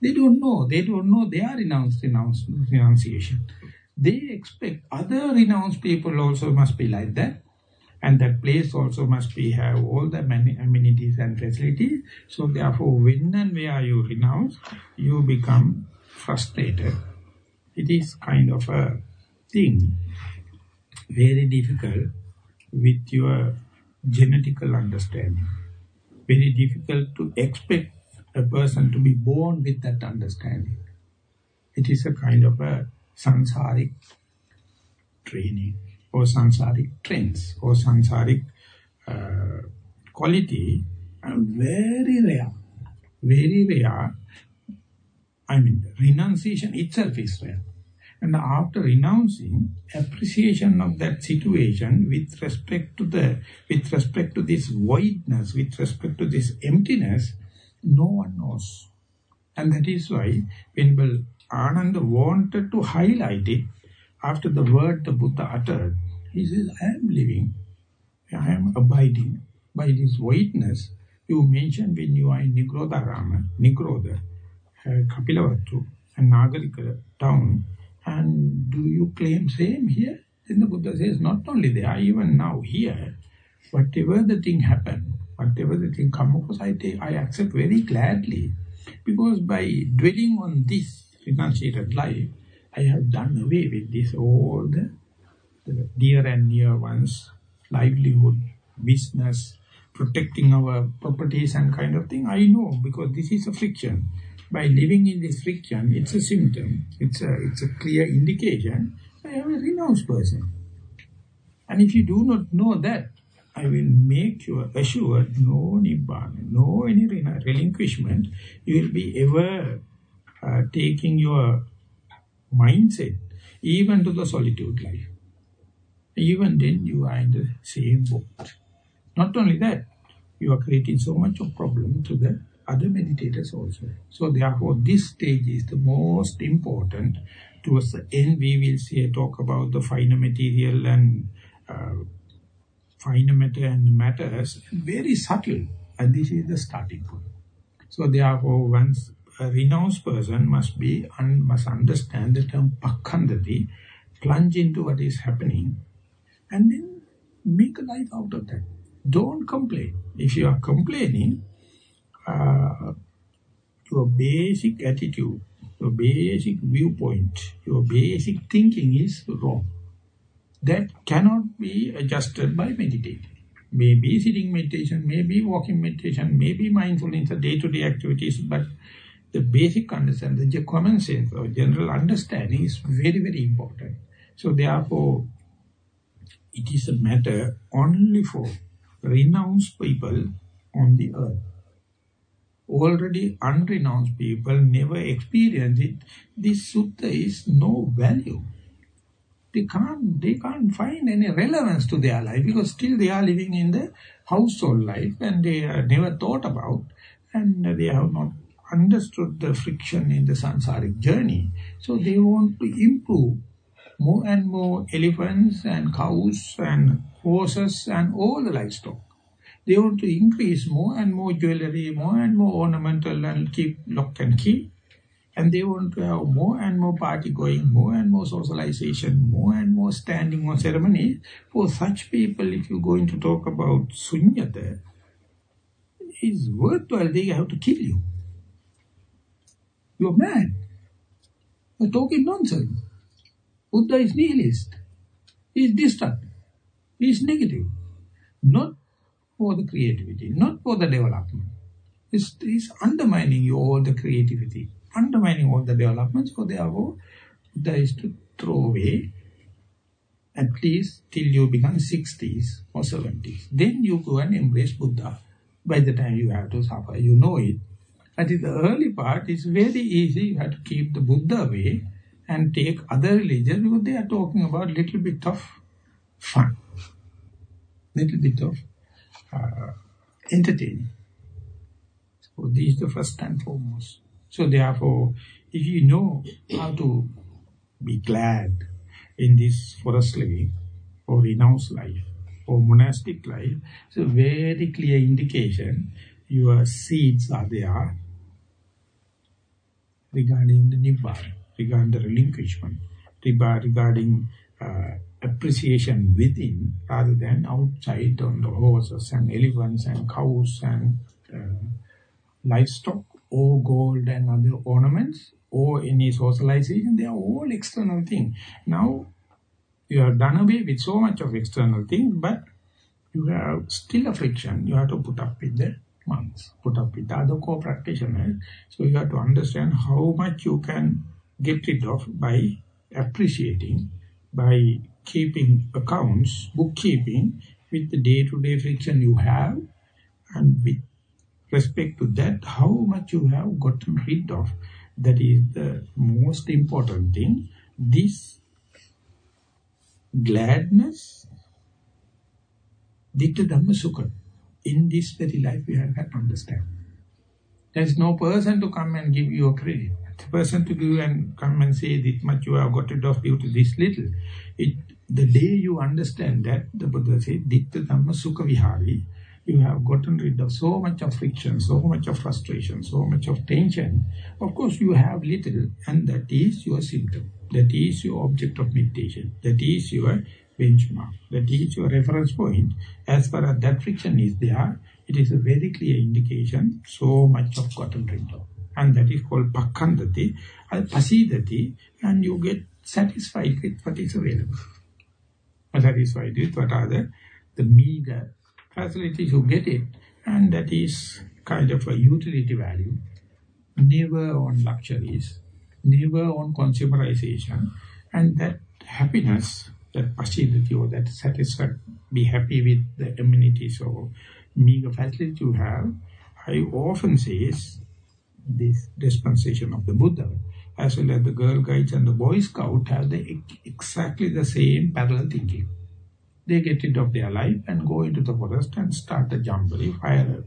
They don't know. They don't know they are renounced, renounced renunciation. They expect other renounced people also must be like that. And that place also must be have all the many amenities and facilities. So therefore, when and where you renounce, you become frustrated. It is kind of a thing, very difficult with your genetical understanding. Very difficult to expect a person to be born with that understanding. It is a kind of a sansaric training or sansaric trends or sansaric uh, quality very rare, very rare. I mean, renunciation itself is rare. And after renouncing, appreciation of that situation with respect to the, with respect to this voidness, with respect to this emptiness, no one knows. And that is why Venerable Ananda wanted to highlight it after the word the Buddha uttered. He says, I am living, I am abiding by this voidness. You mentioned when you are in Nigrodharama, Nigrodha, uh, Kapilavatthu, and Nagaraka town, and do you claim same here? Then the Buddha says, not only there, even now here, whatever the thing happened, whatever the thing come across, I, take, I accept very gladly. Because by dwelling on this renunciated life, I have done away with this all the, the dear and near ones, livelihood, business, protecting our properties and kind of thing. I know because this is a friction. By living in this friction, it's a symptom. It's a, it's a clear indication. I am a renounced person. And if you do not know that, I will make you assured no nibbana, no any relinquishment. You will be ever uh, taking your mindset even to the solitude life. Even then you are in the same boat. Not only that, you are creating so much of problem to the other meditators also. So therefore, this stage is the most important. Towards the end, we will see talk about the finer material and uh, finer matter and matters, very subtle. And this is the starting point. So therefore, once a renounced person must be un, must understand the term pakkhandati, plunge into what is happening, and then make a life out of that. Don't complain. If you are complaining, uh, your basic attitude, your basic viewpoint, your basic thinking is wrong. That cannot be adjusted by meditating. Maybe sitting meditation, maybe walking meditation, maybe mindfulness, day-to-day -day activities, but the basic understanding, the common sense or general understanding is very, very important. So therefore, it is a matter only for renounced people on the earth. Already unrenounced people never experience it. This sutta is no value. They can't, they can't find any relevance to their life because still they are living in the household life and they are never thought about and they have not understood the friction in the sansaric journey. So they want to improve more and more elephants and cows and horses and all the livestock. They want to increase more and more jewelry, more and more ornamental and keep lock and key. And they want to have more and more party going, more and more socialization, more and more standing on ceremony. For such people, if you're going to talk about sunyata, it's worthwhile, they have to kill you. You're mad. You're talking nonsense. Buddha is nihilist. He is destructive. He is negative. Not for the creativity, not for the development. It's, he's undermining all the creativity, undermining all the development. So therefore, Buddha is to throw away at least till you become 60s or 70s. Then you go and embrace Buddha. By the time you have to suffer, you know it. But in the early part, it's very easy. You have to keep the Buddha way and take other religions because they are talking about little bit of fun, little bit of uh, entertaining. So this is the first and foremost. So therefore, if you know how to be glad in this forest living or renounced life or monastic life, it's a very clear indication your seeds are there regarding the Nibbana regarding the relinquishment, regarding uh, appreciation within rather than outside on the horses and elephants and cows and uh, livestock or gold and other ornaments or any socialization, they are all external things. Now, you have done away with so much of external things, but you have still a friction. You have to put up with the monks, put up with the other co-practitioners. So you have to understand how much you can get rid of by appreciating, by keeping accounts, bookkeeping with the day-to-day -day friction you have and with respect to that, how much you have gotten rid of. That is the most important thing. This gladness, Ditta Dhamma in this very life we have to understand. There is no person to come and give you a credit the person to go and come and say this much you have got rid of due to this little. It, the day you understand that, the Buddha said, Ditta Dhamma Sukha Vihari, you have gotten rid of so much of friction, so much of frustration, so much of tension. Of course, you have little, and that is your symptom. That is your object of meditation. That is your benchmark. That is your reference point. As far as that friction is there, it is a very clear indication, so much of gotten rid of and that is called pakkhandati, pasidati, and you get satisfied with what is available. Satisfied with what are the, the meager facilities you get it, and that is kind of a utility value. Never on luxuries, never on consumerization, and that happiness, that pasidati or that satisfied, be happy with the amenities or meager facilities you have, I often say this dispensation of the Buddha, as well as the Girl Guides and the Boy Scout have the, exactly the same parallel thinking. They get rid of their life and go into the forest and start the jamboree, fire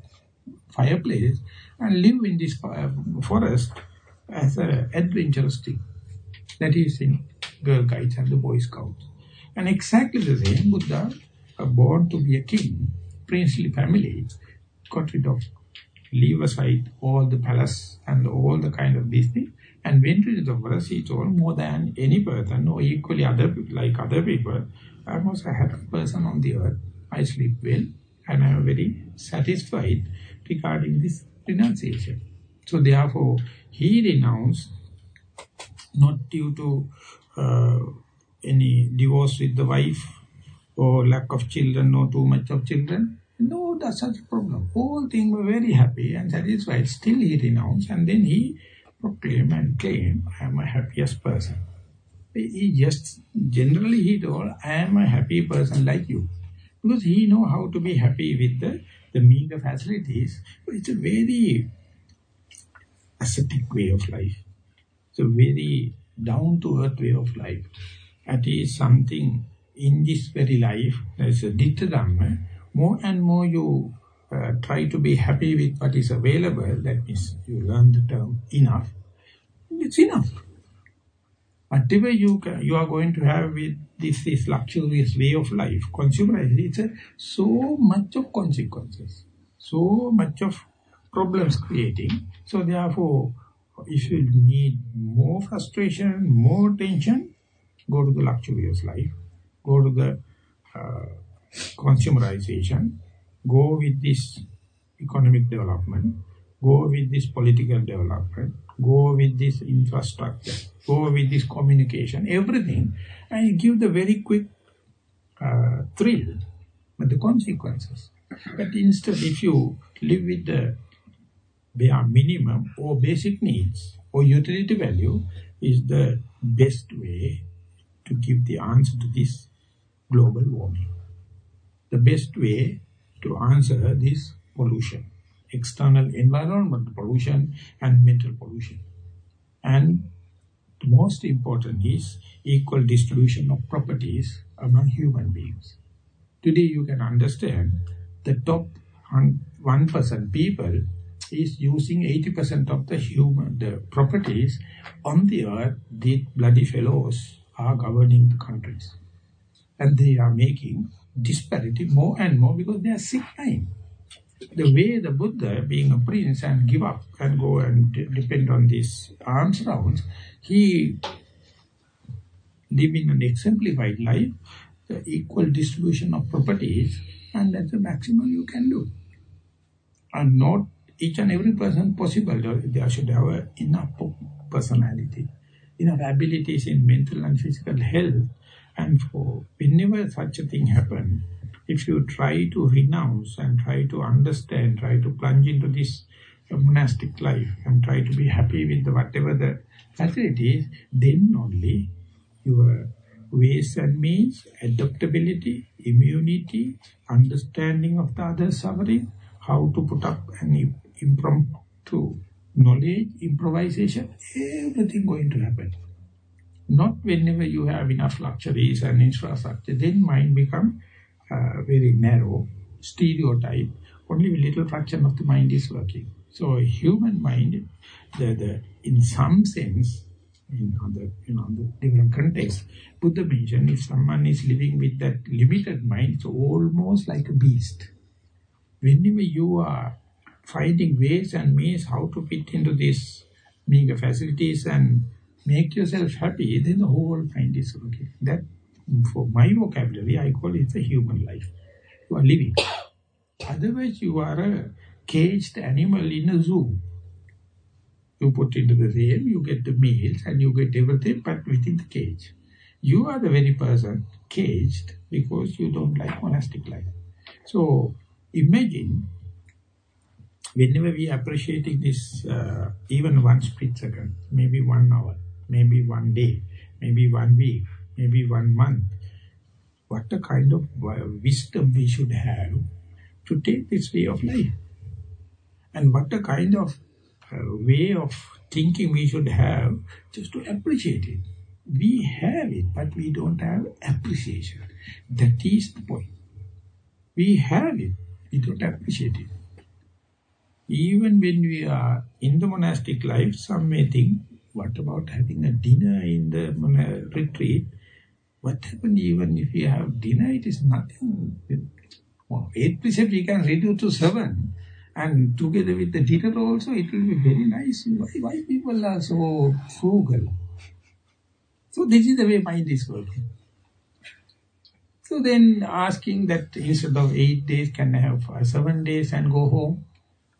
fireplace and live in this uh, forest as an adventurous thing. That is in Girl Guides and the Boy Scouts. And exactly the same, Buddha, born to be a king, princely family, got rid of, leave aside all the palace and all the kind of business, and went into the forest, he told more than any person, or equally other people, like other people, I was a happy person on the earth. I sleep well, and I am very satisfied regarding this renunciation. So therefore, he renounced not due to uh, any divorce with the wife or lack of children or too much of children. No, that's such a problem. All things were very happy and satisfied. Still he renounced and then he proclaimed and claim, I am a happiest person. He just, generally he told, I am a happy person like you. Because he know how to be happy with the, the meager facilities. It's a very ascetic way of life. It's a very down-to-earth way of life. That is something in this very life, there's a ditta dhamma, more and more you uh, try to be happy with what is available, that means you learn the term enough, it's enough. Whatever you can, you are going to have with this, this luxurious way of life, consumerism, it's a, so much of consequences, so much of problems creating. So therefore, if you need more frustration, more tension, go to the luxurious life, go to the uh, consumerization, go with this economic development, go with this political development, go with this infrastructure, go with this communication, everything, and give the very quick uh, thrill, but the consequences. But instead, if you live with the bare minimum or basic needs or utility value is the best way to give the answer to this global warming. The best way to answer this pollution, external environmental pollution and mental pollution. And the most important is equal distribution of properties among human beings. Today you can understand the top 1% people is using 80% of the human the properties on the earth, the bloody fellows are governing the countries. And they are making disparity more and more because they are sick time. The way the Buddha, being a prince and give up and go and depend on these alms rounds, he living an exemplified life, the equal distribution of properties, and that's the maximum you can do. And not each and every person possible, they should have enough personality, enough abilities in mental and physical health. And for whenever such a thing happen, if you try to renounce and try to understand, try to plunge into this monastic life and try to be happy with the, whatever the facilities, then only your ways and means, adaptability, immunity, understanding of the other suffering, how to put up an impromptu knowledge, improvisation, everything going to happen. Not whenever you have enough luxuries and infrastructure, then mind become uh, very narrow, stereotype, only a little fraction of the mind is working. So human mind, the, the, in some sense, in other, you know, the different context, Buddha mentioned if someone is living with that limited mind, it's almost like a beast. Whenever you are finding ways and means how to fit into these meager facilities and make yourself happy, then the whole mind is okay. That, for my vocabulary, I call it a human life. You are living. Otherwise, you are a caged animal in a zoo. You put into the same, you get the meals and you get everything, but within the cage. You are the very person caged because you don't like monastic life. So, imagine whenever we are appreciating this, uh, even one split second, maybe one hour, maybe one day, maybe one week, maybe one month, what a kind of uh, wisdom we should have to take this way of life. And what a kind of uh, way of thinking we should have just to appreciate it. We have it, but we don't have appreciation. That is the point. We have it, we don't appreciate it. Even when we are in the monastic life, some may think, what about having a dinner in the uh, retreat? What happens even if we have dinner? It is nothing. Well, eight precepts we can reduce to seven. And together with the dinner also, it will be very nice. Why, why people are so frugal? So this is the way mind is working. So then asking that instead of eight days, can I have seven days and go home?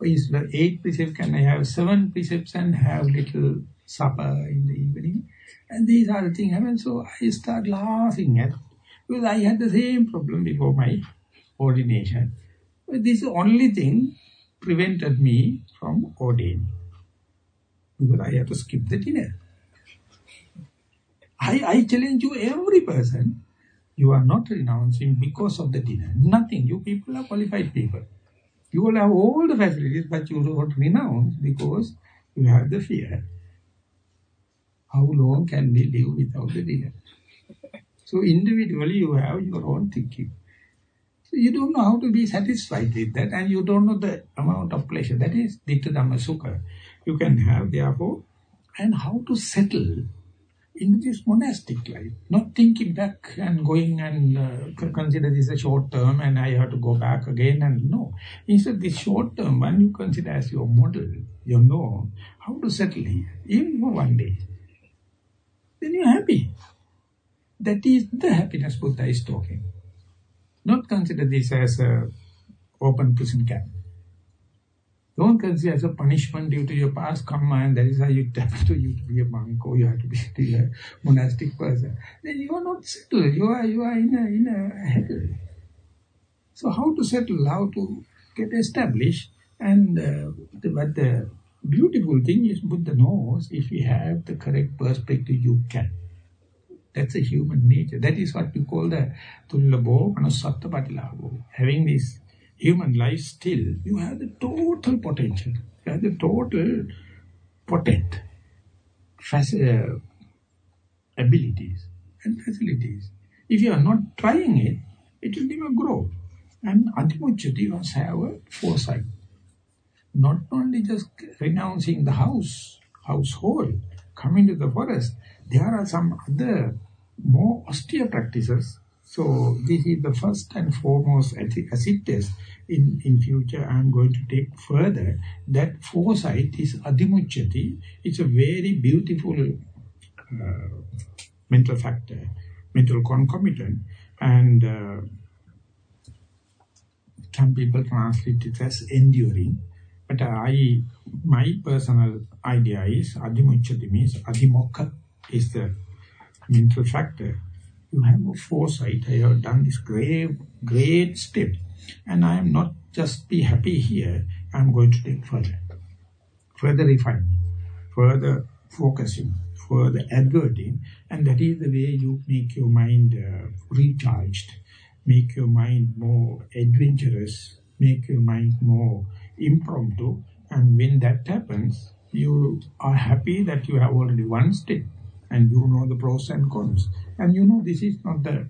Instead of eight precepts, can I have seven precepts and have little supper in the evening? And these are the things happen. So I start laughing at because I had the same problem before my ordination. But this only thing prevented me from ordaining. Because I had to skip the dinner. I, I challenge you, every person, you are not renouncing because of the dinner. Nothing. You people are qualified people. You will have all the facilities, but you don't renounce because you have the fear. How long can we live without the dinner? So individually you have your own thinking. So you don't know how to be satisfied with that and you don't know the amount of pleasure. That is Dittha Dhamma Sukha. You can have therefore and how to settle in this monastic life, not thinking back and going and uh, consider this a short term and I have to go back again and no. Instead, this short term one you consider as your model, you know how to settle here, even for one day. Then you're happy. That is the happiness Buddha is talking. Not consider this as a open prison camp. Don't consider as a punishment due to your past karma and that is how you have to, you to be a monk or you have to <laughs> be a monastic person. Then you are not settled. You are, you are in a, in a hell. So how to settle, how to get established and uh, but the beautiful thing is Buddha knows if you have the correct perspective you can. That's a human nature. That is what we call the Tullabo Manusatta Patilabo. Having this human life still, you have the total potential. You have the total potent uh, abilities and facilities. If you are not trying it, it will never grow. And Adhimuccati, you must have a foresight. Not only just renouncing the house, household, coming to the forest, there are some other more austere practices so this is the first and foremost as it is in, in future I am going to take further that foresight is adhimuccati. It's a very beautiful uh, mental factor, mental concomitant and uh, some people translate it as enduring. But I, my personal idea is adhimuccati means adhimokkha is the mental factor you have a foresight. I have done this great, great step. And I am not just be happy here. I am going to take further. Further refining, further focusing, further adverting. And that is the way you make your mind uh, recharged, make your mind more adventurous, make your mind more impromptu. And when that happens, you are happy that you have already one step and you know the pros and cons. And you know this is not the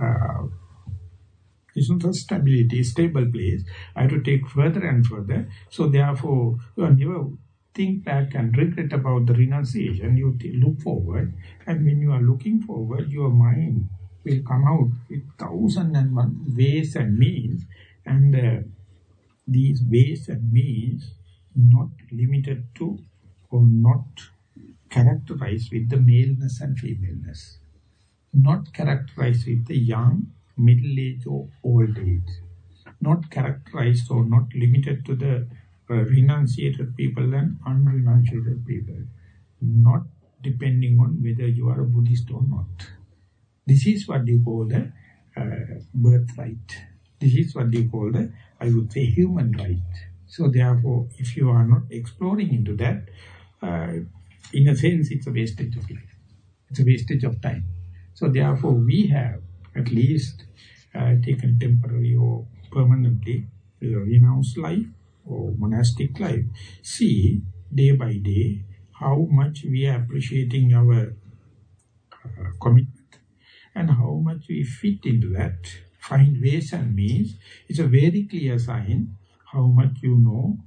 uh, it's not a stability, stable place. I have to take further and further. So therefore, you never think back and regret about the renunciation. You look forward. And when you are looking forward, your mind will come out with thousand and one ways and means. And uh, these ways and means not limited to or not characterized with the maleness and femaleness. Not characterized with the young, middle age or old age. Not characterized or not limited to the uh, renunciated people and unrenunciated people. Not depending on whether you are a Buddhist or not. This is what you call the uh, birthright. This is what you call the, I would say, human right. So therefore, if you are not exploring into that, uh, in a sense, it's a wastage of life. It's a wastage of time. So therefore, we have at least uh, taken temporary or permanently renounced life or monastic life. See, day by day, how much we are appreciating our uh, commitment and how much we fit into that, find ways and means. It's a very clear sign how much you know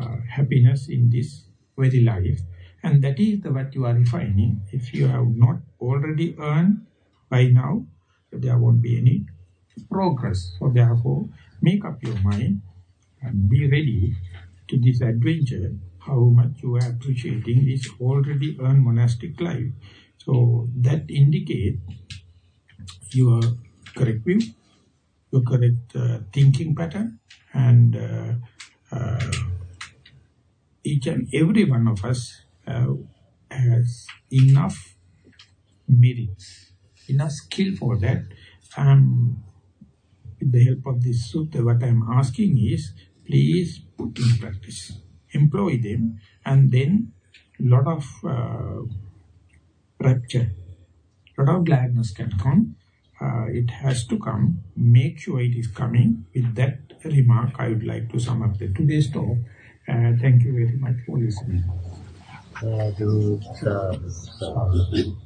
uh, happiness in this very life. And that is the, what you are refining. If you have not already earned by now, there won't be any progress. So therefore, make up your mind and be ready to this adventure, how much you are appreciating this already earned monastic life. So that indicate your correct view, your correct uh, thinking pattern, and uh, uh, each and every one of us has enough merits, enough skill for that. Um, with the help of this sutta, what I am asking is, please put in practice, employ them, and then lot of uh, rapture, lot of gladness can come. Uh, it has to come. Make sure it is coming. With that remark, I would like to sum up the today's talk. Uh, thank you very much for listening. Sadhu, sadhu.